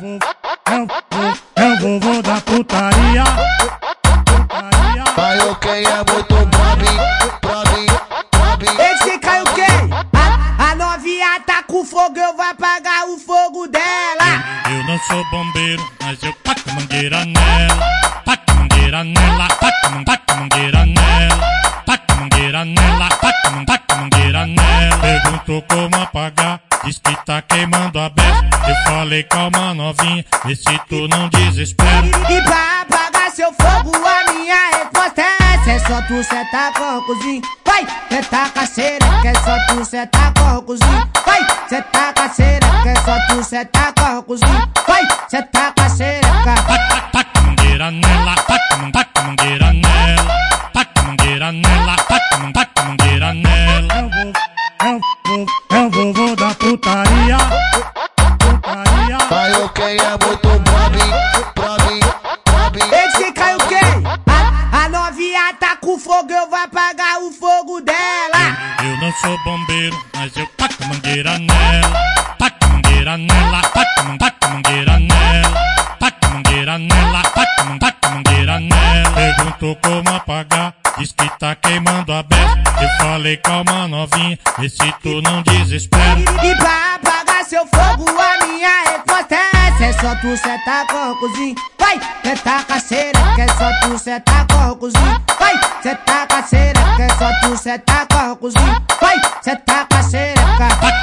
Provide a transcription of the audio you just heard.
vou, eu vou, eu vou, vou da putaria. o quem é muito brabo, brabo, brabo. Esse caiu quem? A, a novinha tá com fogo, eu vou apagar o fogo dela. Eu não sou bombeiro, mas eu taco mangueira nela. Taco mangueira nela, taco, man- taco mangueira nela. Taco mangueira nela, man- taco mangueira nela. Perguntou como apagar, diz que tá queimando a beça. Eu falei calma novinha, vê se tu não desespera. E pra apagar seu fogo, a minha resposta é essa. É só tu sentar com o cozinho. Vai, senta com a xereca, é só tu sentar com o cozinho. Vai, senta com a xereca, é só tu sentar com o cozinho. Vai, senta com a xereca. Taca, taca mangueira nela, taca, taca mangueira nela. Taca mangueira nela, taca, taca mangueira nela. O quem é muito brabo, brabo, brabo. Esse caiu quem? A, a novinha tá com fogo, eu vou apagar o fogo dela. Eu não sou bombeiro, mas eu taco mangueira nela. Taco mangueira nela, taco, taco mangueira nela. Taco mangueira nela, taco, taco mangueira nela. Perguntou como apagar, diz que tá queimando a beça. Eu falei calma novinha, vê se tu não desespera. Seu fogo, a minha resposta é essa. É só tu sentar com o cozinho. Vai, sentar com a xereca, é só tu sentar com o cozinho. Vai, sentar com a xereca, é só tu sentar com o cozinho. Vai, sentar com a xereca. Taca,